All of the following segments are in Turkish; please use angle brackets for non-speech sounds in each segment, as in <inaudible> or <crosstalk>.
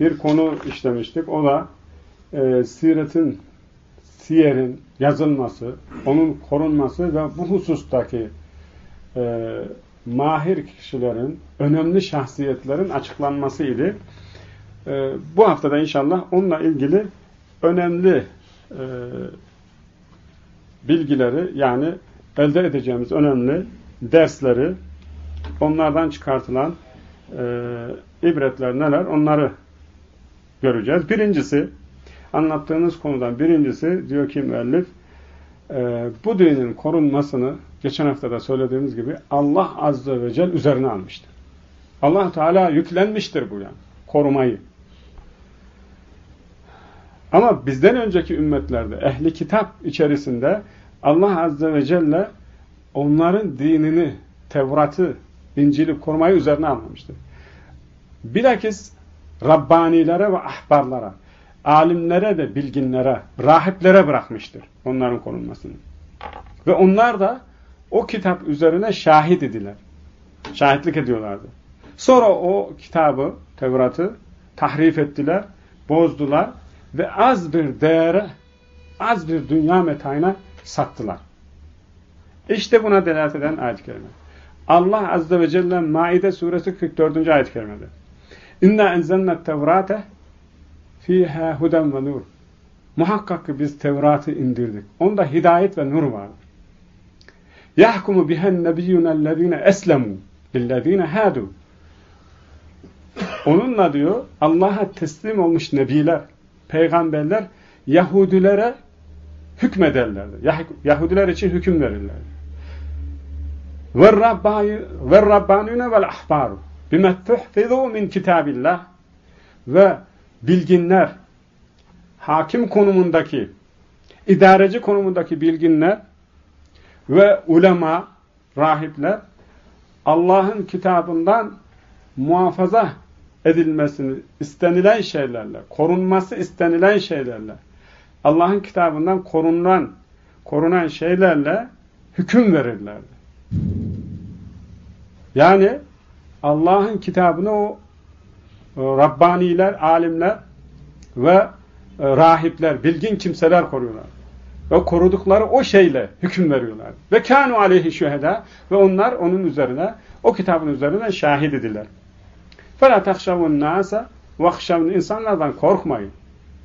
bir konu işlemiştik. O da e, siretin, siyerin yazılması, onun korunması ve bu husustaki e, mahir kişilerin, önemli şahsiyetlerin açıklanması idi. E, bu haftada inşallah onunla ilgili önemli e, bilgileri yani elde edeceğimiz önemli dersleri, onlardan çıkartılan e, ibretler neler onları göreceğiz. Birincisi, anlattığınız konudan birincisi diyor ki müellif, e, bu dinin korunmasını geçen hafta da söylediğimiz gibi Allah Azze ve Celle üzerine almıştır. allah Teala yüklenmiştir bu yani, korumayı. Ama bizden önceki ümmetlerde, ehli kitap içerisinde Allah Azze ve Celle onların dinini, Tevrat'ı, İncil'i korumayı üzerine almamıştır. Bilakis Rabbanilere ve ahbarlara, alimlere de bilginlere, rahiplere bırakmıştır onların korunmasını. Ve onlar da o kitap üzerine şahit idiler. Şahitlik ediyorlardı. Sonra o kitabı, Tevrat'ı tahrif ettiler, bozdular ve az bir değere, az bir dünya metayına sattılar. İşte buna delalet eden ayet-i kerime. Allah Azze ve Celle Maide suresi 44. ayet-i kerimede. İnna enzelne tevrate fiha huden ve nur. Muhakkak ki biz Tevrat'ı indirdik. Onda hidayet ve nur var. Yahkumu bihen nebiyyunellezine eslemu lillezine hadu. Onunla diyor Allah'a teslim olmuş nebiler, peygamberler Yahudilere hükmederlerdi. Yahudiler için hüküm verirlerdi. Ve Rabbanine vel ahbaru bime tuhfizu min kitabillah ve bilginler hakim konumundaki idareci konumundaki bilginler ve ulema rahipler Allah'ın kitabından muhafaza edilmesini istenilen şeylerle, korunması istenilen şeylerle, Allah'ın kitabından korunan, korunan şeylerle hüküm verirlerdi. Yani Allah'ın kitabını o e, Rabbaniler, alimler ve e, rahipler, bilgin kimseler koruyorlar. Ve korudukları o şeyle hüküm veriyorlar. Ve kânu aleyhi şühedâ ve onlar onun üzerine, o kitabın üzerine şahit idiler. فَلَا تَخْشَوُ النَّاسَ وَخْشَوْنُ insanlardan korkmayın.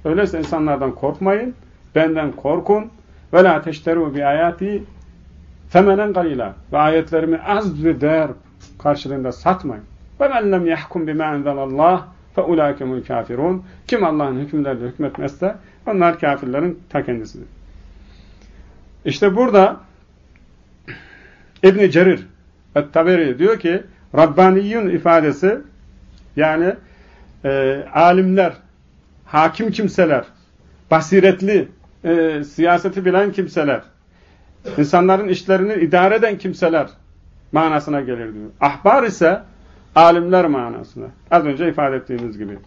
Öyleyse insanlardan korkmayın, benden korkun. وَلَا تَشْتَرُوا بِآيَاتِي femenen galila ve ayetlerimi az bir değer karşılığında satmayın. Ve men lem yahkum bima enzelallah fe ulaikemul kafirun. Kim Allah'ın hükümlerle hükmetmezse onlar kafirlerin ta kendisidir. İşte burada İbn Cerir et-Taberi diyor ki Rabbaniyyun ifadesi yani e, alimler, hakim kimseler, basiretli, e, siyaseti bilen kimseler, insanların işlerini idare eden kimseler manasına gelir diyor. Ahbar ise alimler manasına. Az önce ifade ettiğimiz gibi.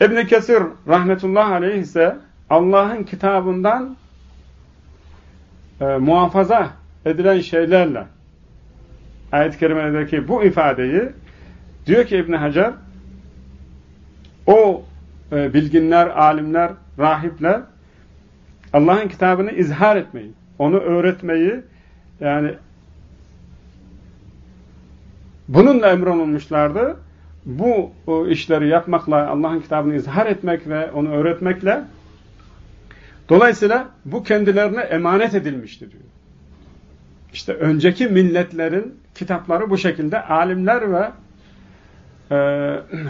İbn Kesir rahmetullah aleyh ise Allah'ın kitabından e, muhafaza edilen şeylerle ayet-i kerimedeki bu ifadeyi diyor ki İbn Hacer o e, bilginler, alimler, rahipler Allah'ın kitabını izhar etmeyi, onu öğretmeyi yani bununla emrolunmuşlardı. Bu işleri yapmakla, Allah'ın kitabını izhar etmek ve onu öğretmekle dolayısıyla bu kendilerine emanet edilmiştir diyor. İşte önceki milletlerin kitapları bu şekilde alimler ve e,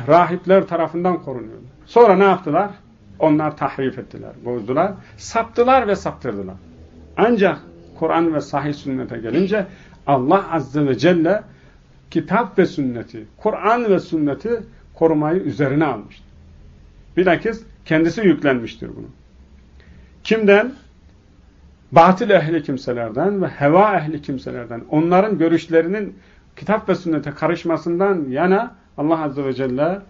rahipler tarafından korunuyordu. Sonra ne yaptılar? Onlar tahrif ettiler, bozdular, saptılar ve saptırdılar. Ancak Kur'an ve sahih sünnete gelince Allah Azze ve Celle kitap ve sünneti, Kur'an ve sünneti korumayı üzerine almıştır. Bilakis kendisi yüklenmiştir bunu. Kimden? Batıl ehli kimselerden ve heva ehli kimselerden, onların görüşlerinin kitap ve sünnete karışmasından yana Allah Azze ve Celle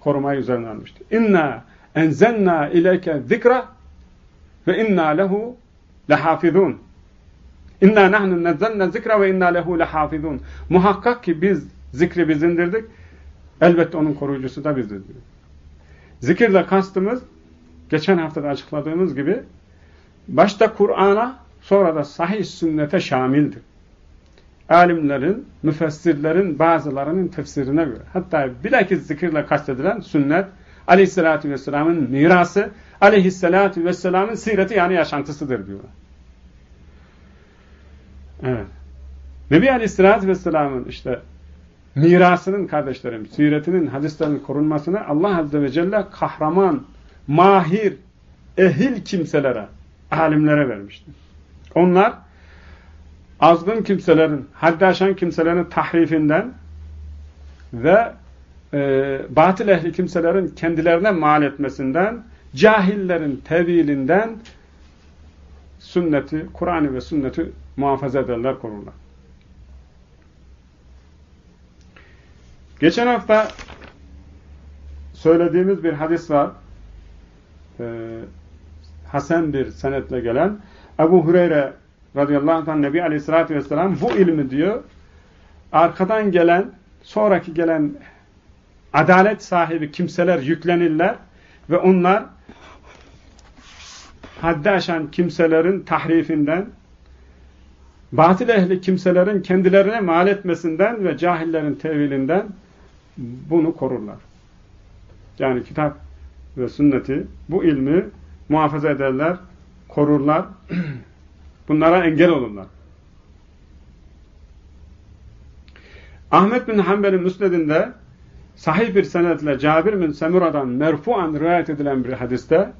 korumayı üzerine almıştır. İnna enzenna ileyke zikra ve inna lehu lehafizun. İnna nahnu nazzalna zikra ve inna lehu lehafizun. Muhakkak ki biz zikri biz indirdik Elbette onun koruyucusu da biziz diyor. Zikirle kastımız geçen haftada açıkladığımız gibi başta Kur'an'a sonra da sahih sünnete şamildir. Alimlerin, müfessirlerin bazılarının tefsirine göre. Hatta bilakis zikirle kastedilen sünnet aleyhissalatü vesselamın mirası aleyhissalatü vesselamın sireti yani yaşantısıdır diyorlar. Evet. Nebi aleyhissalatü vesselamın işte mirasının kardeşlerim, siretinin, hadislerinin korunmasını Allah Azze ve Celle kahraman, mahir, ehil kimselere, alimlere vermiştir. Onlar azgın kimselerin, haddi aşan kimselerin tahrifinden ve e, batıl ehli kimselerin kendilerine mal etmesinden, cahillerin tevilinden sünneti, Kur'an'ı ve sünneti muhafaza ederler, korurlar. Geçen hafta söylediğimiz bir hadis var. Ee, Hasan bir senetle gelen. Ebu Hureyre radıyallahu anh Nebi aleyhissalatü vesselam bu ilmi diyor arkadan gelen, sonraki gelen adalet sahibi kimseler yüklenirler ve onlar haddi aşan kimselerin tahrifinden, batıl ehli kimselerin kendilerine mal etmesinden ve cahillerin tevilinden bunu korurlar. Yani kitap ve sünneti bu ilmi muhafaza ederler, korurlar, <clears throat> bunlara engel olurlar. Ahmet bin Hanbel'in müsnedinde sahih bir senetle Cabir bin Semura'dan merfuan rivayet edilen bir hadiste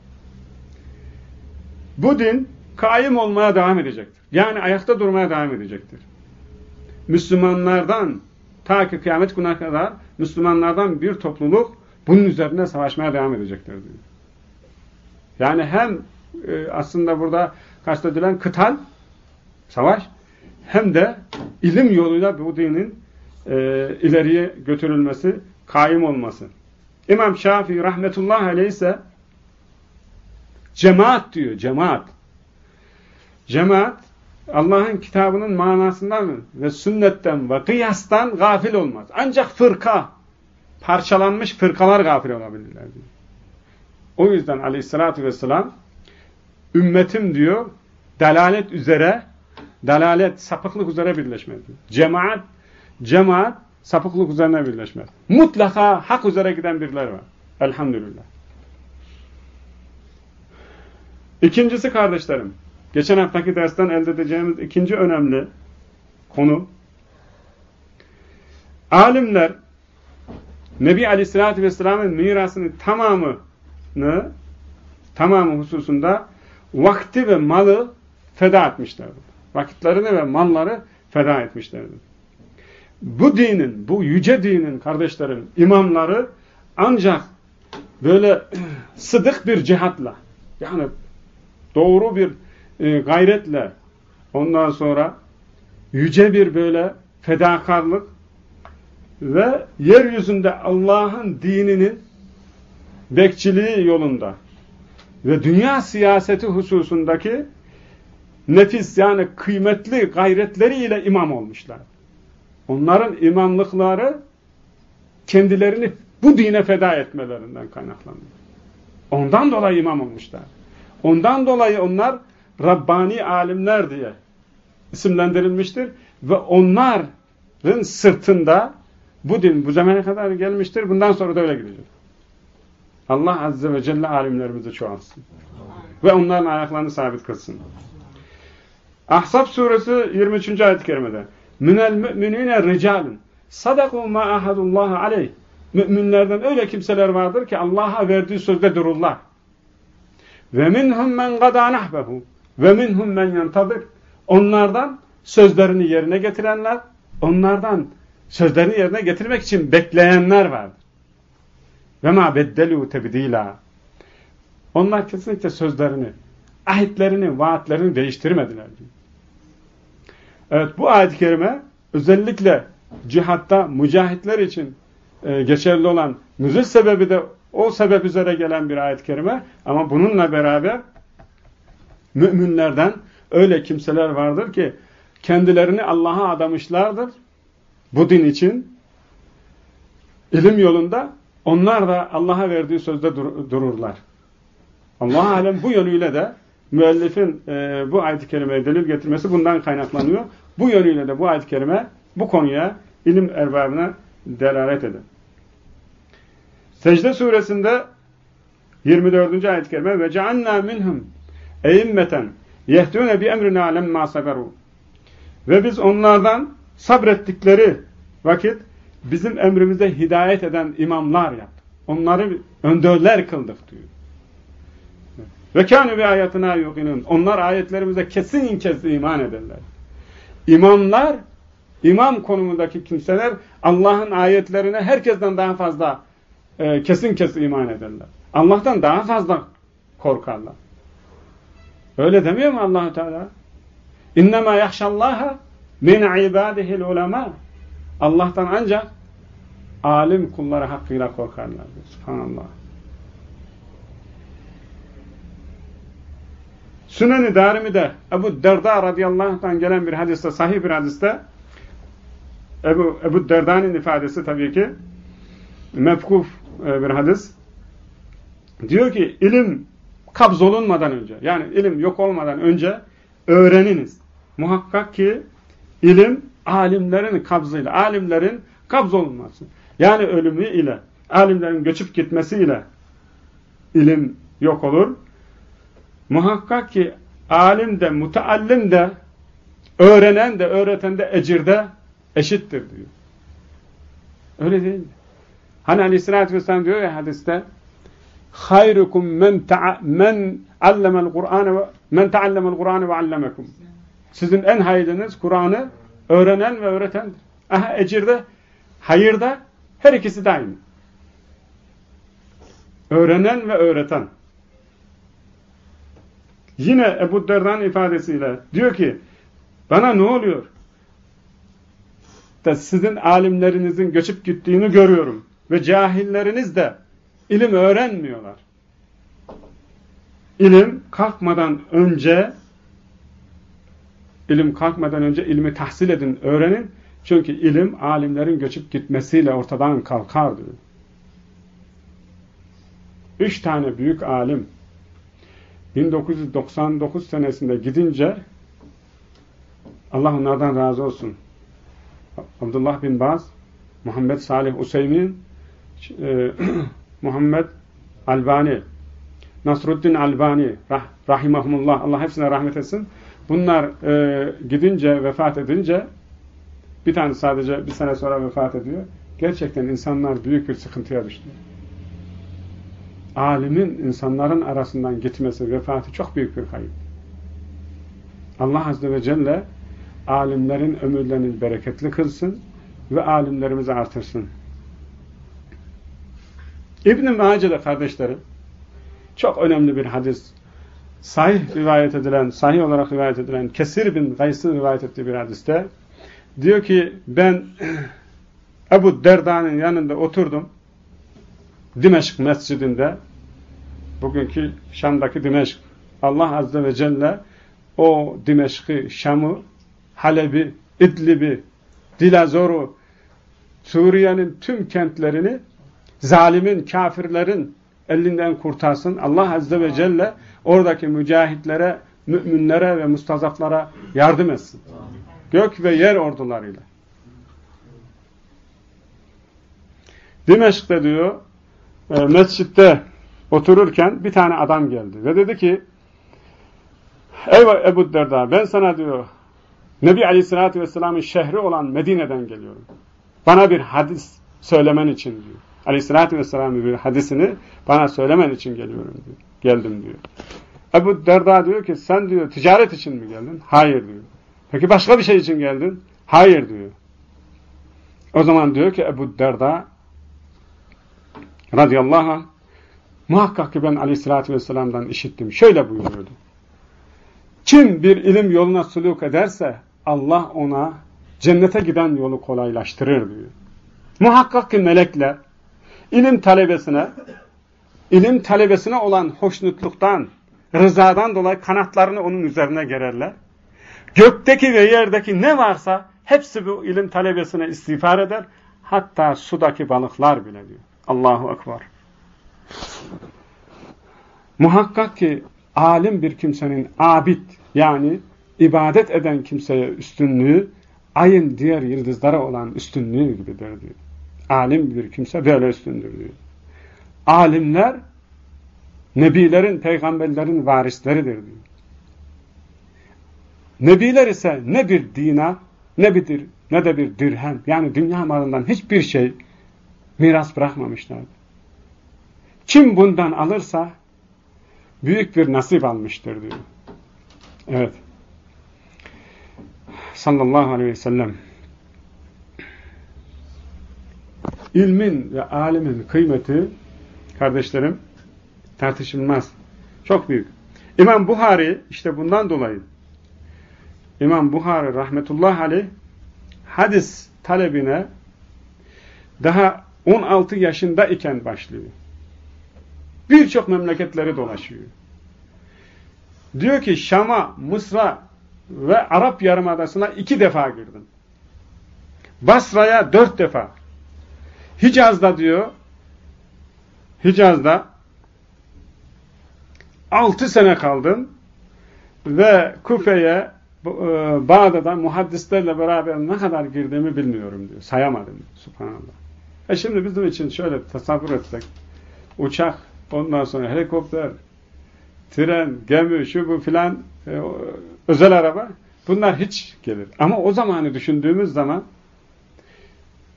bu din kaim olmaya devam edecektir. Yani ayakta durmaya devam edecektir. Müslümanlardan ta ki kıyamet gününe kadar Müslümanlardan bir topluluk bunun üzerine savaşmaya devam edecektir diyor. Yani hem e, aslında burada kastedilen kıtal, savaş, hem de ilim yoluyla bu dinin e, ileriye götürülmesi, kaim olması. İmam Şafii rahmetullah aleyh cemaat diyor, cemaat. Cemaat, Allah'ın kitabının manasından ve sünnetten ve kıyastan gafil olmaz. Ancak fırka, parçalanmış fırkalar gafil olabilirler diyor. O yüzden aleyhissalatü vesselam ümmetim diyor delalet üzere delalet, sapıklık üzere birleşmez. Cemaat, cemaat sapıklık üzerine birleşmez. Mutlaka hak üzere giden birileri var. Elhamdülillah. İkincisi kardeşlerim, geçen haftaki dersten elde edeceğimiz ikinci önemli konu, alimler Nebi Aleyhisselatü Vesselam'ın mirasının tamamını tamamı hususunda vakti ve malı feda etmişlerdir. Vakitlerini ve malları feda etmişlerdir. Bu dinin, bu yüce dinin kardeşlerim, imamları ancak böyle <clears throat> sıdık bir cihatla, yani doğru bir e, gayretle, ondan sonra yüce bir böyle fedakarlık ve yeryüzünde Allah'ın dininin bekçiliği yolunda ve dünya siyaseti hususundaki nefis yani kıymetli gayretleriyle imam olmuşlar. Onların imamlıkları kendilerini bu dine feda etmelerinden kaynaklanıyor. Ondan dolayı imam olmuşlar. Ondan dolayı onlar Rabbani alimler diye isimlendirilmiştir ve onların sırtında bu din bu zamana kadar gelmiştir. Bundan sonra da öyle gidecek. Allah Azze ve Celle alimlerimizi çoğalsın. Ve onların ayaklarını sabit kılsın. Ahzab suresi 23. ayet-i kerimede Minel müminine ricalun sadaku ma ahadullah aleyh Müminlerden öyle kimseler vardır ki Allah'a verdiği sözde dururlar. Ve minhum men gada nahbehu ve minhum men yantadır. Onlardan sözlerini yerine getirenler, onlardan sözlerini yerine getirmek için bekleyenler vardır. Ve ma beddelu tebdila. Onlar kesinlikle sözlerini, ahitlerini, vaatlerini değiştirmediler. Evet bu ayet-i kerime özellikle cihatta mücahitler için e, geçerli olan nüzul sebebi de o sebep üzere gelen bir ayet-i kerime ama bununla beraber müminlerden öyle kimseler vardır ki kendilerini Allah'a adamışlardır bu din için ilim yolunda onlar da Allah'a verdiği sözde dur dururlar. Allah alem bu yönüyle de müellifin e, bu ayet-i kerimeye delil getirmesi bundan kaynaklanıyor. Bu yönüyle de bu ayet-i kerime bu konuya ilim erbabına delalet eder. Secde suresinde 24. ayet-i kerime ve cealna minhum eimmeten yehdûne bi emrina lemma saberu ve biz onlardan sabrettikleri vakit bizim emrimize hidayet eden imamlar yaptık. Onları önderler kıldık diyor. Ve kânü bi ayetine yuqinun. Onlar ayetlerimize kesin kesin iman ederler. İmamlar, imam konumundaki kimseler Allah'ın ayetlerine herkesten daha fazla e, kesin kesin iman ederler. Allah'tan daha fazla korkarlar. Öyle demiyor mu allah Teala? İnnemâ yahşallâhe min ibâdihil ulema. Allah'tan ancak alim kulları hakkıyla korkarlar. Subhanallah. Sünen-i Darimi'de Ebu Derda radıyallahu anh'tan gelen bir hadiste, sahih bir hadiste Ebu, Ebu Derda'nın ifadesi tabii ki mefkuf e, bir hadis. Diyor ki ilim kabzolunmadan önce yani ilim yok olmadan önce öğreniniz. Muhakkak ki ilim alimlerin kabzıyla, alimlerin kabzolunması. Yani ölümü ile, alimlerin göçüp gitmesiyle ilim yok olur. Muhakkak ki alim de, muteallim de, öğrenen de, öğreten de, ecirde eşittir diyor. Öyle değil mi? Hani aleyhissalatü vesselam diyor ya hadiste hayrukum men men allemel Kur'an ve men taallemel Kur'an ve allemekum. Sizin en hayırlınız Kur'an'ı öğrenen ve öğretendir. Aha ecirde, hayırda her ikisi de aynı. Öğrenen ve öğreten. Yine Ebu Derdan ifadesiyle diyor ki bana ne oluyor? Da sizin alimlerinizin göçüp gittiğini görüyorum. Ve cahilleriniz de ilim öğrenmiyorlar. İlim kalkmadan önce ilim kalkmadan önce ilmi tahsil edin, öğrenin. Çünkü ilim alimlerin göçüp gitmesiyle ortadan kalkar diyor. Üç tane büyük alim 1999 senesinde gidince Allah onlardan razı olsun. Abdullah bin Baz, Muhammed Salih Useymin, e, <clears throat> Muhammed Albani, Nasruddin Albani, rah, rahimahumullah, Allah hepsine rahmet etsin. Bunlar e, gidince, vefat edince, bir tane sadece bir sene sonra vefat ediyor. Gerçekten insanlar büyük bir sıkıntıya düştü alimin insanların arasından gitmesi, vefatı çok büyük bir kayıp. Allah Azze ve Celle alimlerin ömürlerini bereketli kılsın ve alimlerimizi artırsın. İbn-i Mace'de kardeşlerim çok önemli bir hadis. Sahih rivayet edilen, sahih olarak rivayet edilen Kesir bin Gays'ın rivayet ettiği bir hadiste diyor ki ben <clears throat> Ebu Derda'nın yanında oturdum. Dimeşk mescidinde bugünkü Şam'daki Dimeşk Allah Azze ve Celle o Dimeşk'i, Şam'ı, Halep'i, İdlib'i, Dilazor'u, Suriye'nin tüm kentlerini zalimin, kafirlerin elinden kurtarsın. Allah Azze ve Celle oradaki mücahitlere, müminlere ve mustazaflara yardım etsin. Gök ve yer ordularıyla. Dimeşk'te diyor, e, mescitte otururken bir tane adam geldi ve dedi ki Ey Ebu Derda ben sana diyor Nebi Aleyhisselatü Vesselam'ın şehri olan Medine'den geliyorum. Bana bir hadis söylemen için diyor. Aleyhisselatü Vesselam'ın bir hadisini bana söylemen için geliyorum diyor. Geldim diyor. Ebu Derda diyor ki sen diyor ticaret için mi geldin? Hayır diyor. Peki başka bir şey için geldin? Hayır diyor. O zaman diyor ki Ebu Derda radıyallahu anh muhakkak ki ben aleyhissalatü vesselam'dan işittim. Şöyle buyuruyordu. Kim bir ilim yoluna suluk ederse Allah ona cennete giden yolu kolaylaştırır diyor. Muhakkak ki melekler ilim talebesine ilim talebesine olan hoşnutluktan, rızadan dolayı kanatlarını onun üzerine gererler. Gökteki ve yerdeki ne varsa hepsi bu ilim talebesine istiğfar eder. hatta sudaki balıklar bile diyor. Allahu Ekber. Muhakkak ki alim bir kimsenin abid yani ibadet eden kimseye üstünlüğü ayın diğer yıldızlara olan üstünlüğü gibidir diyor. Alim bir kimse böyle üstündür diyor. Alimler nebilerin, peygamberlerin varisleridir diyor. Nebiler ise ne bir dina, ne bir ne de bir dirhem yani dünya malından hiçbir şey miras bırakmamışlardı. Kim bundan alırsa büyük bir nasip almıştır diyor. Evet. Sallallahu aleyhi ve sellem ilmin ve alimin kıymeti kardeşlerim tartışılmaz. Çok büyük. İmam Buhari işte bundan dolayı İmam Buhari rahmetullah aleyh hadis talebine daha 16 yaşında iken başlıyor. Birçok memleketleri dolaşıyor. Diyor ki Şam'a, Mısır'a ve Arap Yarımadası'na iki defa girdim. Basra'ya dört defa. Hicaz'da diyor, Hicaz'da altı sene kaldım ve Kufe'ye e, Bağdat'a muhaddislerle beraber ne kadar girdiğimi bilmiyorum diyor. Sayamadım. Subhanallah. E şimdi bizim için şöyle tasavvur etsek. Uçak, ondan sonra helikopter, tren, gemi, şu bu filan, e, özel araba. Bunlar hiç gelir. Ama o zamanı düşündüğümüz zaman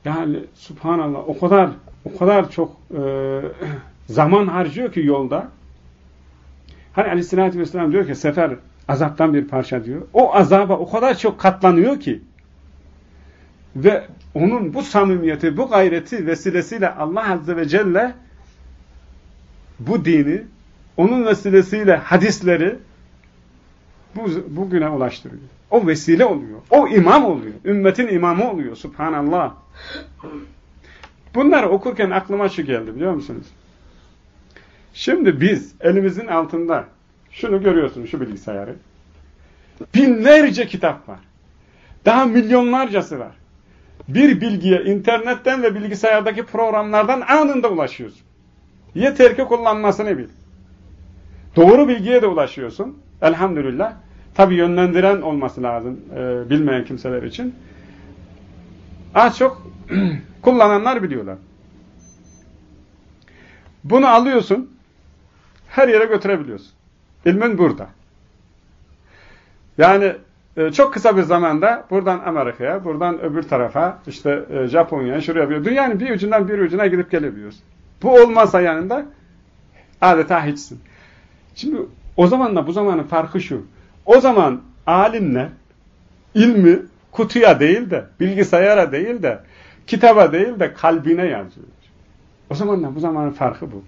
yani subhanallah o kadar o kadar çok e, zaman harcıyor ki yolda. Hani aleyhissalatü vesselam diyor ki sefer azaptan bir parça diyor. O azaba o kadar çok katlanıyor ki ve onun bu samimiyeti, bu gayreti vesilesiyle Allah Azze ve Celle bu dini, onun vesilesiyle hadisleri bu, bugüne ulaştırıyor. O vesile oluyor. O imam oluyor. Ümmetin imamı oluyor. Subhanallah. Bunları okurken aklıma şu geldi biliyor musunuz? Şimdi biz elimizin altında şunu görüyorsunuz şu bilgisayarı. Binlerce kitap var. Daha milyonlarcası var. Bir bilgiye internetten ve bilgisayardaki programlardan anında ulaşıyorsun. Yeter ki kullanmasını bil. Doğru bilgiye de ulaşıyorsun. Elhamdülillah. Tabi yönlendiren olması lazım e, bilmeyen kimseler için. Az çok <clears throat> kullananlar biliyorlar. Bunu alıyorsun, her yere götürebiliyorsun. İlmin burada. Yani e, çok kısa bir zamanda buradan Amerika'ya, buradan öbür tarafa, işte e, Japonya'ya, şuraya bir, dünyanın bir ucundan bir ucuna gidip gelebiliyorsun. Bu olmazsa yanında adeta hiçsin. Şimdi o zamanla bu zamanın farkı şu. O zaman alimler ilmi kutuya değil de, bilgisayara değil de, kitaba değil de kalbine yazıyor. O zamanla bu zamanın farkı bu.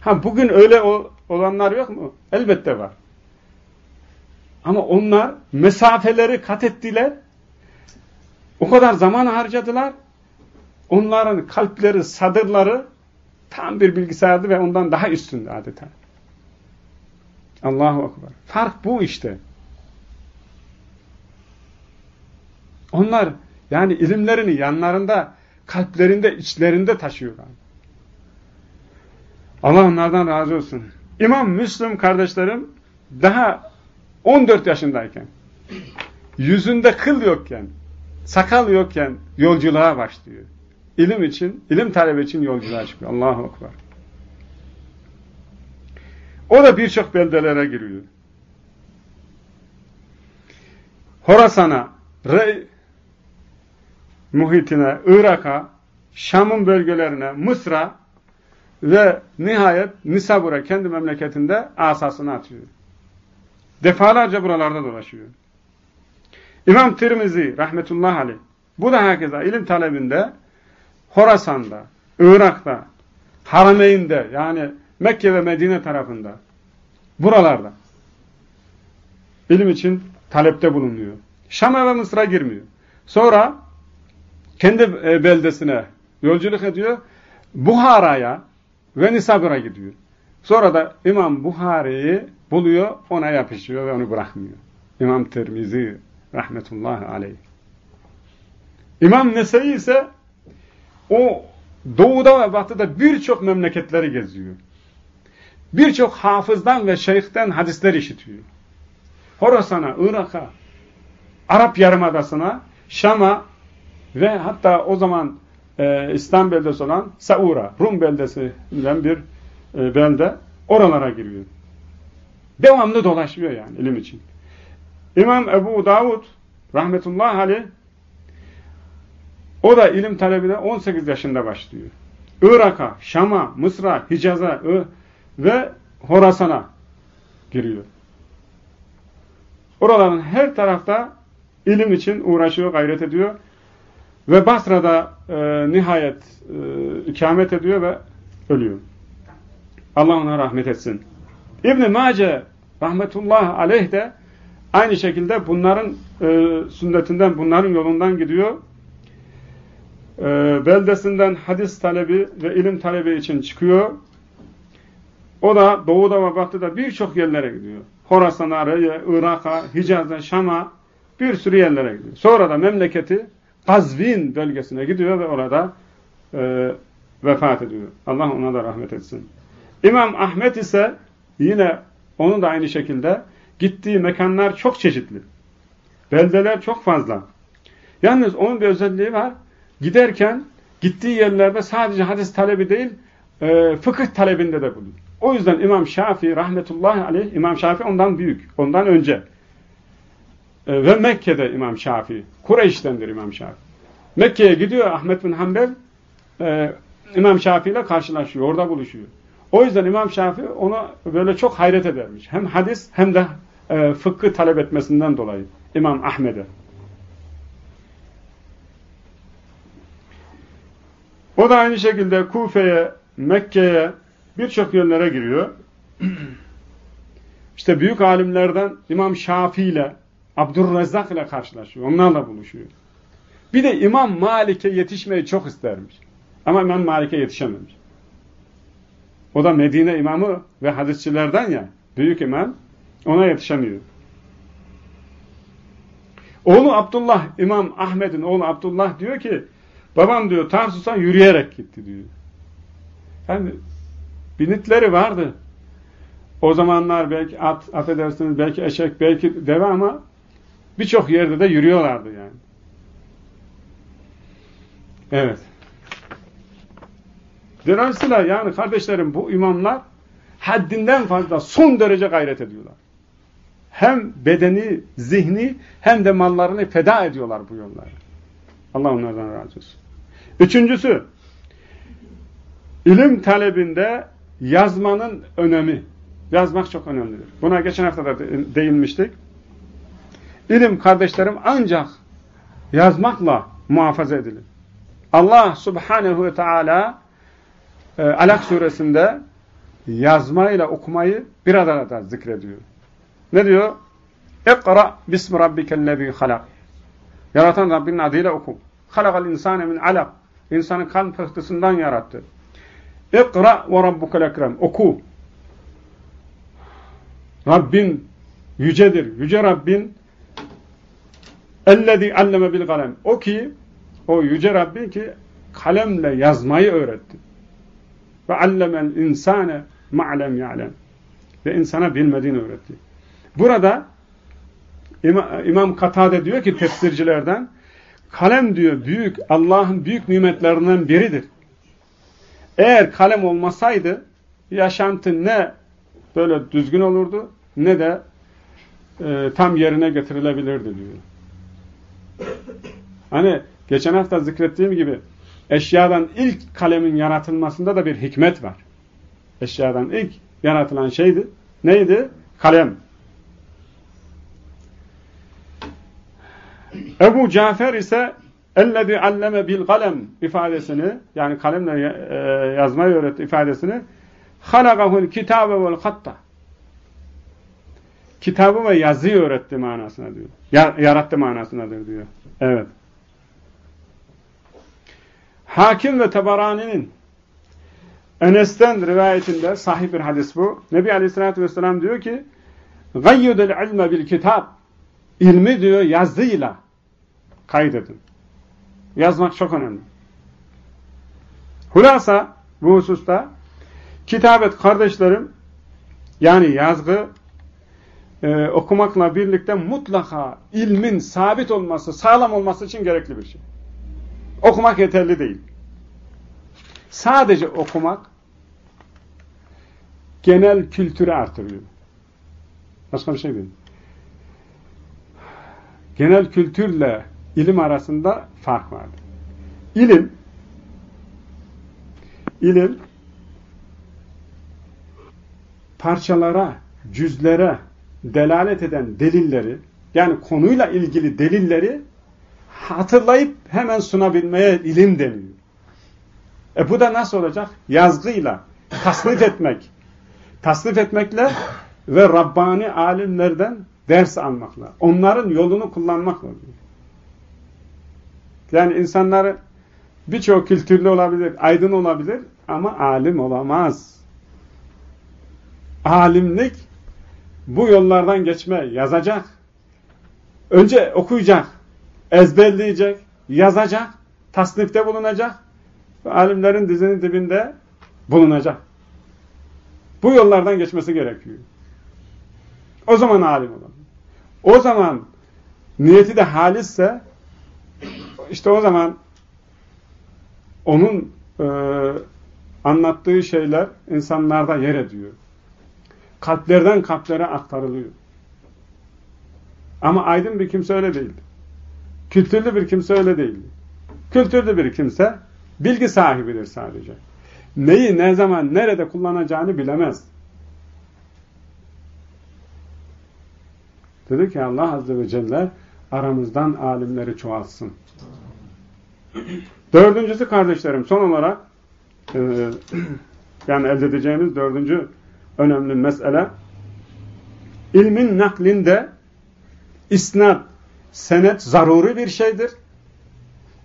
Ha bugün öyle olanlar yok mu? Elbette var. Ama onlar mesafeleri kat ettiler. O kadar zaman harcadılar. Onların kalpleri, sadırları tam bir bilgisayardı ve ondan daha üstündü adeta. Allahu Ekber. Fark bu işte. Onlar yani ilimlerini yanlarında, kalplerinde, içlerinde taşıyorlar. Allah onlardan razı olsun. İmam Müslüm kardeşlerim daha 14 yaşındayken yüzünde kıl yokken, sakal yokken yolculuğa başlıyor. İlim için, ilim talebi için yolculuğa çıkıyor. Allahu Ekber. O da birçok beldelere giriyor. Horasan'a, Rey muhitine, Irak'a, Şam'ın bölgelerine, Mısır'a ve nihayet Nisabur'a kendi memleketinde asasını atıyor. Defalarca buralarda dolaşıyor. İmam Tirmizi rahmetullahi aleyh bu da herkese ilim talebinde Horasan'da, Irak'ta, Harameyn'de yani Mekke ve Medine tarafında buralarda ilim için talepte bulunuyor. Şam'a ve Mısır'a girmiyor. Sonra kendi e, beldesine yolculuk ediyor. Buhara'ya ve Nisabır'a gidiyor. Sonra da İmam Buhari'yi buluyor, ona yapışıyor ve onu bırakmıyor. İmam Tirmizi rahmetullahi aleyh. İmam Nese'yi ise o doğuda ve batıda birçok memleketleri geziyor. Birçok hafızdan ve şeyhten hadisler işitiyor. Horasan'a, Irak'a, Arap Yarımadası'na, Şam'a ve hatta o zaman e, İslam beldesi olan Saura, Rum beldesinden bir e, belde oralara giriyor. Devamlı dolaşıyor yani ilim için. İmam Ebu Davud rahmetullahi aleyh o da ilim talebine 18 yaşında başlıyor. Irak'a, Şam'a, Mısır'a, Hicaz'a ve Horasan'a giriyor. Oraların her tarafta ilim için uğraşıyor, gayret ediyor. Ve Basra'da e, nihayet e, ikamet ediyor ve ölüyor. Allah ona rahmet etsin. İbn-i Mace rahmetullah aleyh de aynı şekilde bunların e, sünnetinden, bunların yolundan gidiyor. E, beldesinden hadis talebi ve ilim talebi için çıkıyor. O da doğuda ve batıda birçok yerlere gidiyor. Horasan'a, Irak'a, Hicaz'a, Şam'a bir sürü yerlere gidiyor. Sonra da memleketi Gazvin bölgesine gidiyor ve orada e, vefat ediyor. Allah ona da rahmet etsin. İmam Ahmet ise yine onun da aynı şekilde gittiği mekanlar çok çeşitli. Beldeler çok fazla. Yalnız onun bir özelliği var. Giderken gittiği yerlerde sadece hadis talebi değil, e, fıkıh talebinde de bulunuyor. O yüzden İmam Şafii rahmetullahi aleyh, İmam Şafii ondan büyük, ondan önce. E, ve Mekke'de İmam Şafii, Kureyş'tendir İmam Şafii. Mekke'ye gidiyor Ahmet bin Hanbel, e, İmam Şafii ile karşılaşıyor, orada buluşuyor. O yüzden İmam Şafii ona böyle çok hayret edermiş. Hem hadis hem de e, fıkkı talep etmesinden dolayı İmam Ahmet'e. O da aynı şekilde Kufe'ye, Mekke'ye birçok yönlere giriyor. <clears throat> İşte büyük alimlerden İmam Şafii ile Abdurrezzak ile karşılaşıyor. Onlarla buluşuyor. Bir de İmam Malik'e yetişmeyi çok istermiş. Ama İmam Malik'e yetişememiş. O da Medine imamı ve hadisçilerden ya. Büyük imam. Ona yetişemiyor. Oğlu Abdullah, İmam Ahmet'in oğlu Abdullah diyor ki babam diyor Tarsus'a yürüyerek gitti diyor. Yani binitleri vardı. O zamanlar belki at, affedersiniz, belki eşek, belki deve ama birçok yerde de yürüyorlardı yani. Evet. Dolayısıyla yani kardeşlerim bu imamlar haddinden fazla son derece gayret ediyorlar. Hem bedeni, zihni hem de mallarını feda ediyorlar bu yollara. Allah onlardan razı olsun. Üçüncüsü, ilim talebinde yazmanın önemi. Yazmak çok önemlidir. Buna geçen hafta da değinmiştik. İlim kardeşlerim ancak yazmakla muhafaza edilir. Allah subhanehu ve teala e, Alak suresinde yazmayla okumayı bir arada zikrediyor. Ne diyor? İkra bismi rabbikellezi halak. Yaratan Rabbinin adıyla oku. Halakal insane min alak. İnsanı kan pıhtısından yarattı. İkra ve rabbukel ekrem. Oku. Rabbin yücedir. Yüce Rabbin ellezî alleme bil kalem. O ki, o yüce Rabbin ki kalemle yazmayı öğretti. Ve allemel insane ma'lem ya'lem. Ve insana bilmediğini öğretti. Burada İmam Katade diyor ki tefsircilerden kalem diyor büyük Allah'ın büyük nimetlerinden biridir. Eğer kalem olmasaydı yaşantı ne böyle düzgün olurdu ne de e, tam yerine getirilebilirdi diyor. Hani geçen hafta zikrettiğim gibi eşyadan ilk kalemin yaratılmasında da bir hikmet var. Eşyadan ilk yaratılan şeydi. Neydi? Kalem. Ebu Cafer ise alleme bil kalem ifadesini yani kalemle e, yazmayı öğretti ifadesini kitabe vel hatta kitabı ve yazıyı öğretti manasına diyor. Yarattı manasındadır diyor. Evet. Hakim ve Tabarani'nin Enes'ten rivayetinde sahih bir hadis bu. Nebi Aleyhisselatü Vesselam diyor ki gayyudel ilme bil kitab ilmi diyor yazıyla kaydedin. Yazmak çok önemli. Hulasa bu hususta kitabet kardeşlerim yani yazgı e, okumakla birlikte mutlaka ilmin sabit olması, sağlam olması için gerekli bir şey. Okumak yeterli değil. Sadece okumak genel kültürü artırıyor. Başka bir şey değil. Genel kültürle ilim arasında fark vardır. İlim ilim parçalara, cüzlere delalet eden delilleri yani konuyla ilgili delilleri hatırlayıp hemen sunabilmeye ilim deniyor. E bu da nasıl olacak? Yazgıyla, tasnif etmek. Tasnif etmekle ve Rabbani alimlerden ders almakla. Onların yolunu kullanmakla. Yani insanları birçok kültürlü olabilir, aydın olabilir ama alim olamaz. Alimlik bu yollardan geçme, yazacak. Önce okuyacak, ezberleyecek, yazacak, tasnifte bulunacak alimlerin dizinin dibinde bulunacak. Bu yollardan geçmesi gerekiyor. O zaman alim olur. O zaman niyeti de halisse işte o zaman onun e, anlattığı şeyler insanlarda yer ediyor. Kalplerden kalplere aktarılıyor. Ama aydın bir kimse öyle değil. Kültürlü bir kimse öyle değil. Kültürlü bir kimse bilgi sahibidir sadece. Neyi, ne zaman, nerede kullanacağını bilemez. Dedi ki Allah Azze ve Celle aramızdan alimleri çoğalsın. Dördüncüsü kardeşlerim son olarak e, yani elde edeceğimiz dördüncü önemli mesele ilmin naklinde isnat, senet zaruri bir şeydir.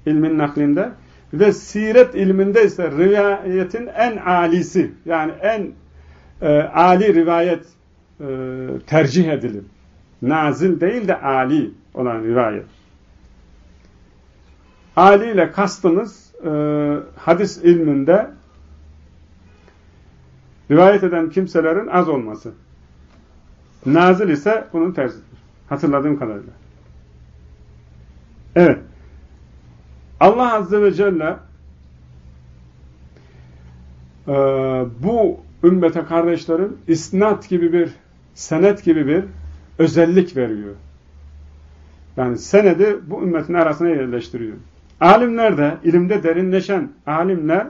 İlmin naklinde ve siret ilminde ise rivayetin en alisi yani en e, ali rivayet e, tercih edilir. Nazil değil de ali olan rivayet. Ali ile kastımız e, hadis ilminde rivayet eden kimselerin az olması. Nazil ise bunun tersidir. Hatırladığım kadarıyla. Evet. Allah Azze ve Celle e, bu ümmete kardeşlerin isnat gibi bir senet gibi bir özellik veriyor. Yani senedi bu ümmetin arasına yerleştiriyor. Alimler de, ilimde derinleşen alimler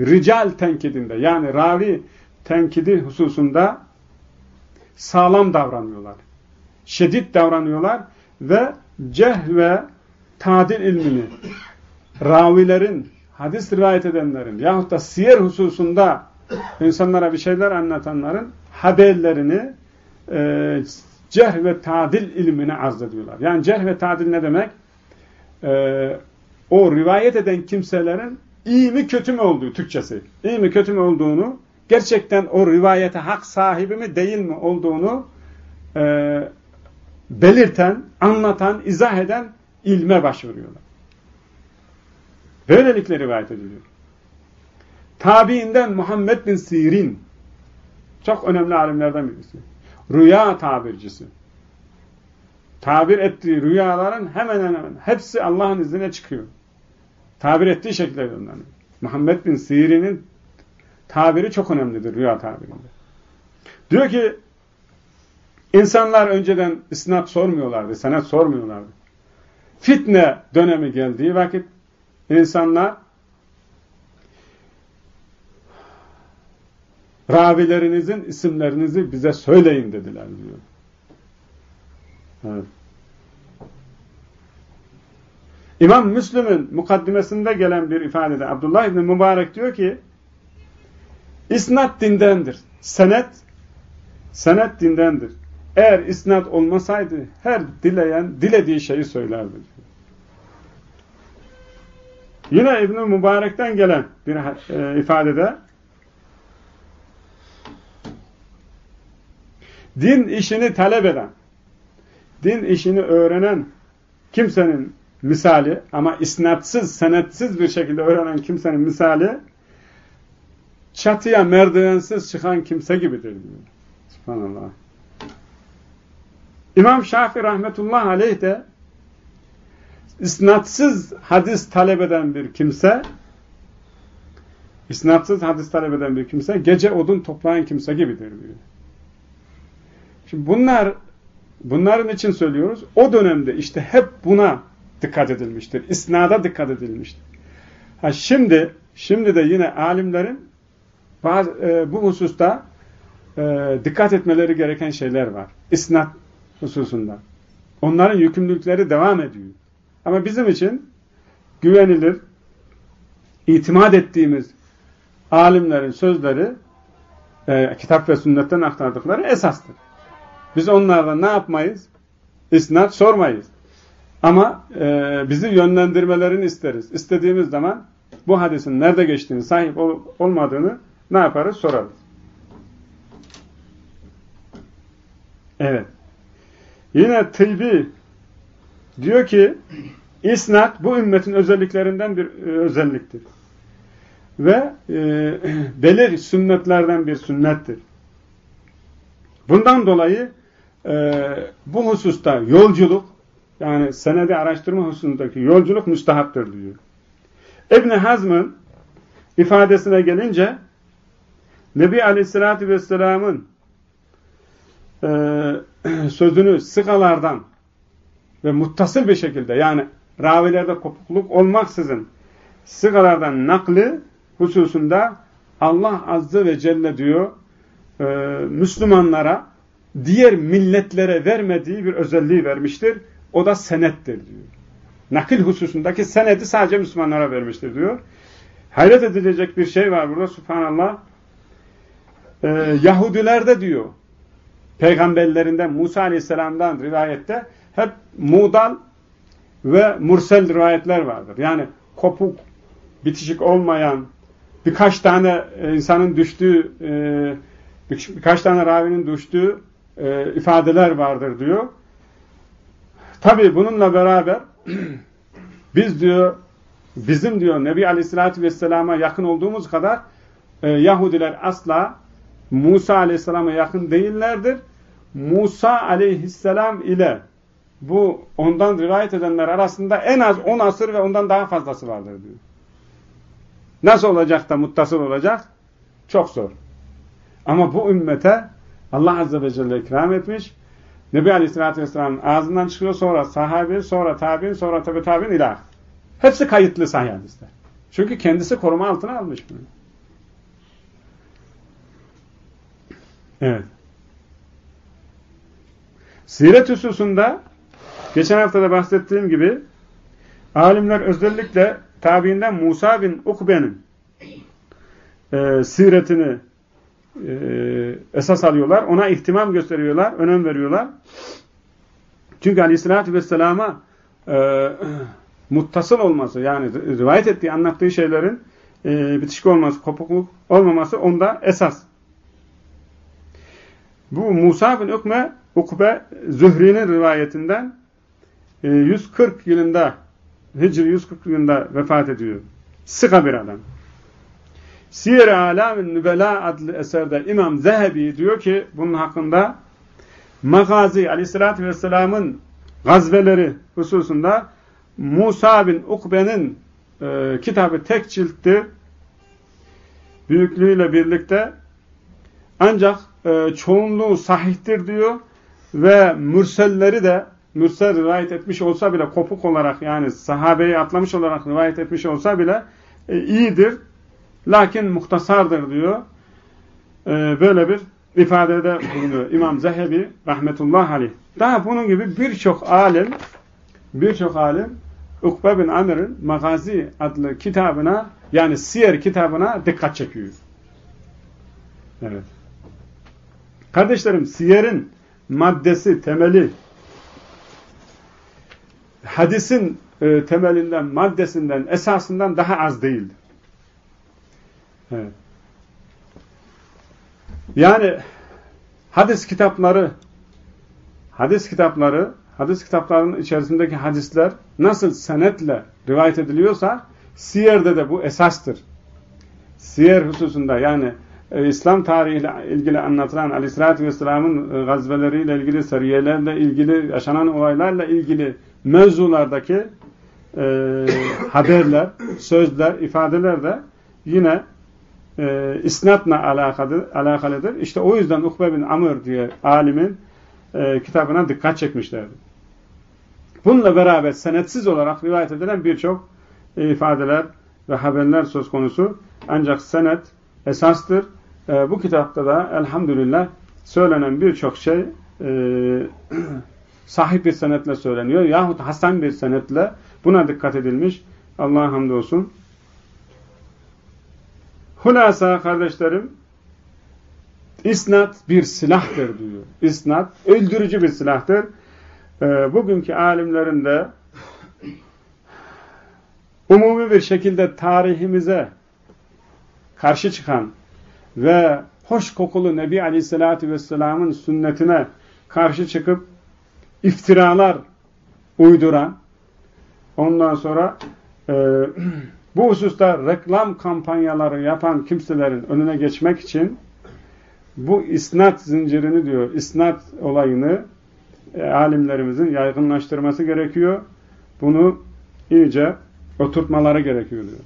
rical tenkidinde yani ravi tenkidi hususunda sağlam davranıyorlar. Şiddet davranıyorlar ve ceh ve tadil ilmini ravilerin, hadis rivayet edenlerin yahut da siyer hususunda insanlara bir şeyler anlatanların haberlerini e, cerh ve tadil ilmine arz ediyorlar. Yani cerh ve tadil ne demek? E, o rivayet eden kimselerin iyi mi kötü mü olduğu Türkçesi. İyi mi kötü mü olduğunu gerçekten o rivayete hak sahibi mi değil mi olduğunu e, belirten, anlatan, izah eden ilme başvuruyorlar. Böylelikle rivayet ediliyor. Tabiinden Muhammed bin Sirin çok önemli alimlerden birisi. Rüya tabircisi. Tabir ettiği rüyaların hemen hemen hepsi Allah'ın izniyle çıkıyor. Tabir ettiği şekilde yorumlanıyor. Muhammed bin Sirin'in tabiri çok önemlidir rüya tabirinde. Diyor ki insanlar önceden isnat sormuyorlardı, senet sormuyorlardı. Fitne dönemi geldiği vakit insanlar ravilerinizin isimlerinizi bize söyleyin dediler diyor. Evet. İmam Müslüm'ün mukaddimesinde gelen bir ifadede Abdullah İbni Mübarek diyor ki isnat dindendir. Senet senet dindendir. Eğer isnat olmasaydı her dileyen dilediği şeyi söylerdi. Yine İbn-i Mübarek'ten gelen bir e, ifadede din işini talep eden, din işini öğrenen kimsenin misali ama isnatsız, senetsiz bir şekilde öğrenen kimsenin misali çatıya merdivensiz çıkan kimse gibidir diyor. Subhanallah. İmam Şafii rahmetullah aleyh de isnatsız hadis talep eden bir kimse isnatsız hadis talep eden bir kimse gece odun toplayan kimse gibidir diyor. Şimdi bunlar bunların için söylüyoruz. O dönemde işte hep buna dikkat edilmiştir. İsnada dikkat edilmiştir. Ha şimdi şimdi de yine alimlerin bazı, e, bu hususta e, dikkat etmeleri gereken şeyler var. İsnat hususunda. Onların yükümlülükleri devam ediyor. Ama bizim için güvenilir, itimat ettiğimiz alimlerin sözleri e, kitap ve sünnetten aktardıkları esastır. Biz onlardan ne yapmayız? İsnat sormayız. Ama e, bizi yönlendirmelerini isteriz. İstediğimiz zaman bu hadisin nerede geçtiğini, sahip ol, olmadığını ne yaparız? Sorarız. Evet. Yine Tıbbi diyor ki isnat bu ümmetin özelliklerinden bir e, özelliktir. Ve e, <clears throat> belir sünnetlerden bir sünnettir. Bundan dolayı e, bu hususta yolculuk yani senedi araştırma hususundaki yolculuk müstahaptır diyor. İbn Hazm'ın ifadesine gelince Nebi Aleyhisselatü Vesselam'ın e, <clears throat> sözünü sıkalardan ve muttasıl bir şekilde yani ravilerde kopukluk olmaksızın sıkalardan nakli hususunda Allah Azze ve Celle diyor e, Müslümanlara diğer milletlere vermediği bir özelliği vermiştir. O da senettir diyor. Nakil hususundaki senedi sadece Müslümanlara vermiştir diyor. Hayret edilecek bir şey var burada subhanallah. Ee, Yahudilerde diyor peygamberlerinden Musa Aleyhisselam'dan rivayette hep mudal ve mursel rivayetler vardır. Yani kopuk, bitişik olmayan, birkaç tane insanın düştüğü, e, birkaç tane ravinin düştüğü e, ifadeler vardır diyor. Tabi bununla beraber <clears throat> biz diyor, bizim diyor Nebi Aleyhisselatü Vesselam'a yakın olduğumuz kadar e, Yahudiler asla Musa Aleyhisselam'a yakın değillerdir. Musa Aleyhisselam ile bu ondan rivayet edenler arasında en az 10 asır ve ondan daha fazlası vardır diyor. Nasıl olacak da muttasıl olacak? Çok zor. Ama bu ümmete Allah Azze ve Celle ikram etmiş. Nebi Aleyhisselatü Vesselam'ın ağzından çıkıyor sonra sahabe, sonra tabi'in, sonra tabi tabi'in ilah. Hepsi kayıtlı sahih. Çünkü kendisi koruma altına almış bunu. Evet. Siret hususunda geçen hafta da bahsettiğim gibi alimler özellikle tabiinden Musa bin Ukbe'nin e, siretini e, esas alıyorlar. Ona ihtimam gösteriyorlar, önem veriyorlar. Çünkü aleyhissalatü vesselama e, <clears throat> muttasıl olması yani rivayet ettiği, anlattığı şeylerin e, bitişik olması, kopukluk olmaması onda esas. Bu Musa bin Ukme, Ukbe Zühri'nin rivayetinden e, 140 yılında Hicri 140 yılında vefat ediyor. Sıka bir adam. Siyer-i Alam'ın Nübela adlı eserde İmam Zehebi diyor ki bunun hakkında Magazi aleyhissalatü vesselamın gazveleri hususunda Musa bin Ukbe'nin e, kitabı tek ciltti büyüklüğüyle birlikte ancak e, çoğunluğu sahihtir diyor ve mürselleri de mürsel rivayet etmiş olsa bile kopuk olarak yani sahabeyi atlamış olarak rivayet etmiş olsa bile e, iyidir. Lakin muhtasardır diyor. E, böyle bir ifadede bulunuyor İmam Zehebi rahmetullah aleyh. Daha bunun gibi birçok alim birçok alim Ukbe bin Amir'in Magazi adlı kitabına yani Siyer kitabına dikkat çekiyor. Evet. Kardeşlerim Siyer'in maddesi, temeli hadisin e, temelinden, maddesinden, esasından daha az değildir. Yani hadis kitapları hadis kitapları hadis kitaplarının içerisindeki hadisler nasıl senetle rivayet ediliyorsa Siyer'de de bu esastır. siyer hususunda yani e, İslam tarihiyle ilgili anlatılan Aleyhisselatü Vesselam'ın e, gazveleriyle ilgili, seriyelerle ilgili, yaşanan olaylarla ilgili mevzulardaki e, haberler, sözler, ifadeler de yine e, isnatla alakalı, alakalıdır. İşte o yüzden Ukbe bin Amr diye alimin e, kitabına dikkat çekmişlerdi. Bununla beraber senetsiz olarak rivayet edilen birçok e, ifadeler ve haberler söz konusu. Ancak senet esastır. E, bu kitapta da elhamdülillah söylenen birçok şey e, <clears throat> sahip bir senetle söyleniyor. Yahut hasan bir senetle buna dikkat edilmiş. Allah'a hamdolsun. Hulasa kardeşlerim isnat bir silahtır diyor. İsnat öldürücü bir silahtır. E, bugünkü alimlerin de umumi bir şekilde tarihimize karşı çıkan ve hoş kokulu Nebi Aleyhisselatü Vesselam'ın sünnetine karşı çıkıp iftiralar uyduran, ondan sonra e, bu hususta reklam kampanyaları yapan kimselerin önüne geçmek için bu isnat zincirini diyor, isnat olayını e, alimlerimizin yaygınlaştırması gerekiyor. Bunu iyice oturtmaları gerekiyor diyor.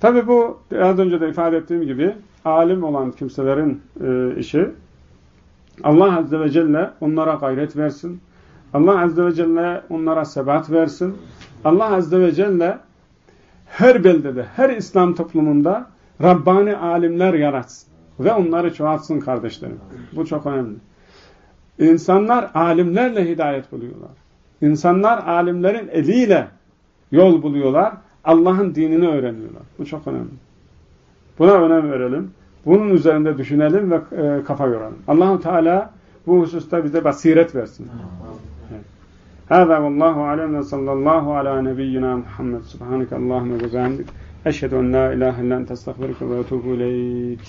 Tabi bu az önce de ifade ettiğim gibi alim olan kimselerin e, işi Allah Azze ve Celle onlara gayret versin. Allah Azze ve Celle onlara sebat versin. Allah Azze ve Celle her beldede, her İslam toplumunda Rabbani alimler yaratsın. Ve onları çoğaltsın kardeşlerim. Bu çok önemli. İnsanlar alimlerle hidayet buluyorlar. İnsanlar alimlerin eliyle yol buluyorlar. Allah'ın dinini öğreniyorlar. Bu çok önemli. Buna önem verelim. Bunun üzerinde düşünelim ve e, kafa yoralım. Allahu Teala bu hususta bize basiret versin. هذا والله أعلم صلى الله على نبينا محمد. سبحانك اللهم وبحمدك أشهد أن لا إله إلا أنت أستغفرك وأتوب إليك.